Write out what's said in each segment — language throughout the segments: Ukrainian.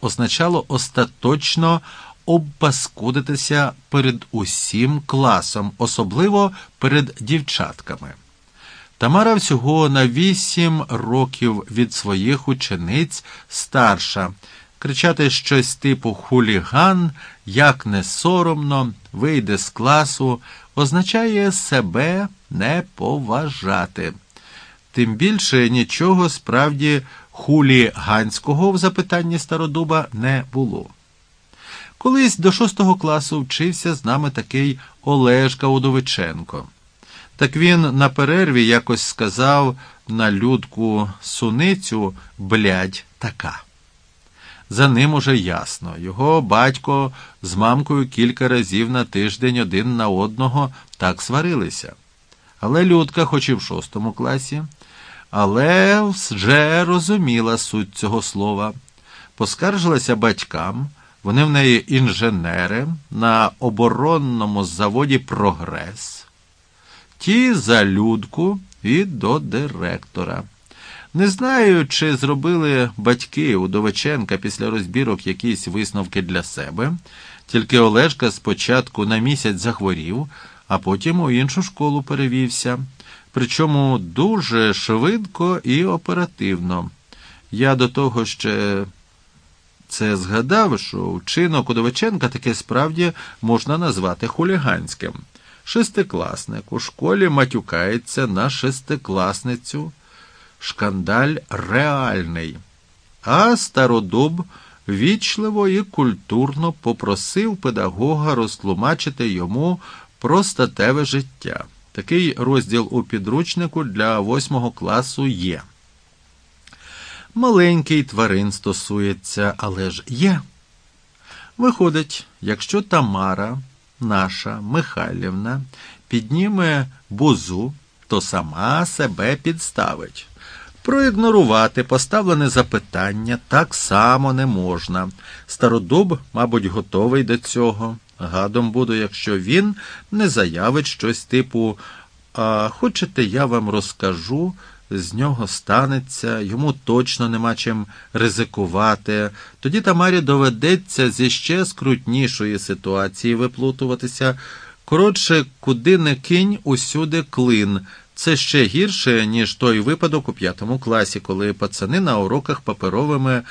означало остаточно обпаскудитися перед усім класом, особливо перед дівчатками. Тамара всього на вісім років від своїх учениць старша. Кричати щось типу хуліган, як не соромно, вийде з класу, означає себе не поважати. Тим більше нічого справді хуліганського в запитанні стародуба не було. Колись до шостого класу вчився з нами такий Олешка Удовиченко. Так він на перерві якось сказав на людку суницю блядь, така. За ним уже ясно. Його батько з мамкою кілька разів на тиждень один на одного так сварилися. Але Людка, хоч і в шостому класі, але вже розуміла суть цього слова, поскаржилася батькам. Вони в неї інженери на оборонному заводі Прогрес, ті за людку і до директора. Не знаю, чи зробили батьки Удовиченка після розбірок якісь висновки для себе, тільки Олешка спочатку на місяць захворів, а потім у іншу школу перевівся. Причому дуже швидко і оперативно. Я до того ще це згадав, що вчинок Удовиченка таке справді можна назвати хуліганським. Шестикласник у школі матюкається на шестикласницю. Шкандаль реальний. А стародуб вічливо і культурно попросив педагога розтлумачити йому про статеве життя. Такий розділ у підручнику для восьмого класу є. Маленький тварин стосується, але ж є. Виходить, якщо Тамара, наша Михайлівна, підніме бузу, то сама себе підставить. Проігнорувати поставлене запитання так само не можна. Стародуб, мабуть, готовий до цього. Гадом буду, якщо він не заявить щось типу А хочете, я вам розкажу, з нього станеться, йому точно нема чим ризикувати. Тоді Тамарі доведеться зі ще скрутнішої ситуації виплутуватися. Коротше, куди не кинь, усюди клин. Це ще гірше, ніж той випадок у п'ятому класі, коли пацани на уроках паперовими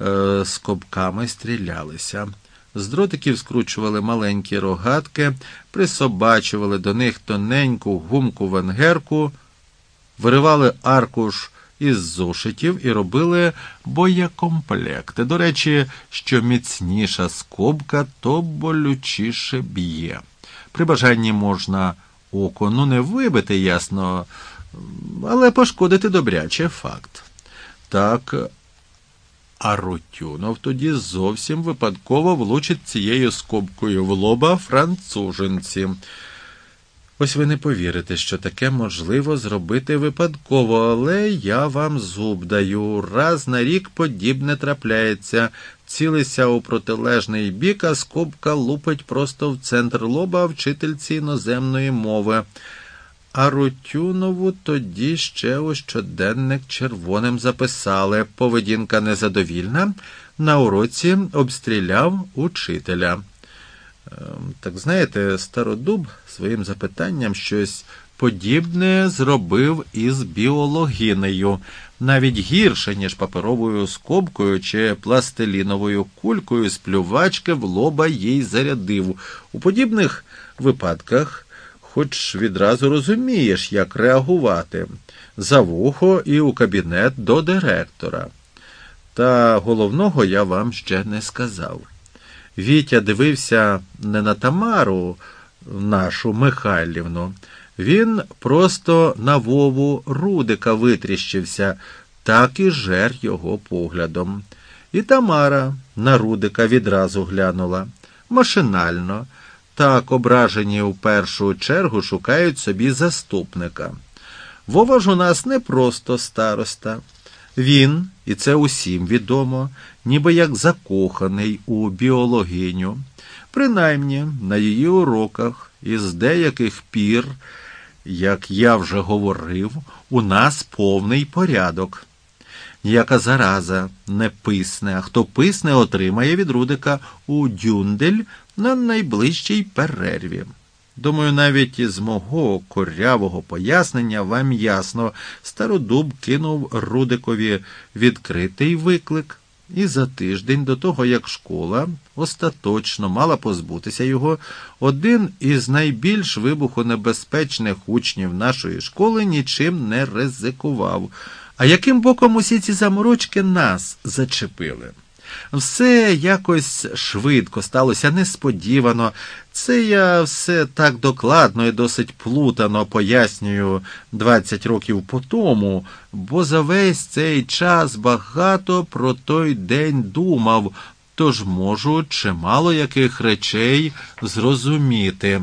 е, скобками стрілялися. З дротиків скручували маленькі рогатки, присобачували до них тоненьку гумку венгерку, виривали аркуш із зошитів і робили боєкомплекти. До речі, що міцніша скобка, то болючіше б'є. При бажанні можна око, ну не вибити, ясно, але пошкодити добряче факт. Так, а Рутюнов тоді зовсім випадково влучить цією скобкою в лоба француженці. Ось ви не повірите, що таке можливо зробити випадково, але я вам зуб даю. Раз на рік подібне трапляється. Цілися у протилежний бік, а скобка лупить просто в центр лоба вчительці іноземної мови. А Рутюнову тоді ще у щоденник червоним записали. Поведінка незадовільна. На уроці обстріляв учителя. Ем, так знаєте, стародуб своїм запитанням щось подібне зробив із біологінею, навіть гірше, ніж паперовою скобкою чи пластиліновою кулькою з плювачки в лоба їй зарядив. У подібних випадках, хоч відразу розумієш, як реагувати за вухо і у кабінет до директора. Та головного я вам ще не сказав. Вітя дивився не на Тамару, нашу Михайлівну, він просто на Вову Рудика витріщився, так і жер його поглядом. І Тамара на Рудика відразу глянула. Машинально, так ображені в першу чергу шукають собі заступника. Вова ж у нас не просто староста. Він, і це усім відомо, ніби як закоханий у біологиню, принаймні на її уроках із деяких пір, як я вже говорив, у нас повний порядок. Ніяка зараза не писне, а хто писне, отримає від Рудика у дюндель на найближчій перерві. Думаю, навіть із мого корявого пояснення вам ясно, стародуб кинув Рудикові відкритий виклик. І за тиждень до того, як школа остаточно мала позбутися його, один із найбільш вибухонебезпечних учнів нашої школи нічим не ризикував. А яким боком усі ці заморочки нас зачепили? Все якось швидко сталося несподівано. Це я все так докладно і досить плутано пояснюю 20 років по тому, бо за весь цей час багато про той день думав, тож можу чимало яких речей зрозуміти.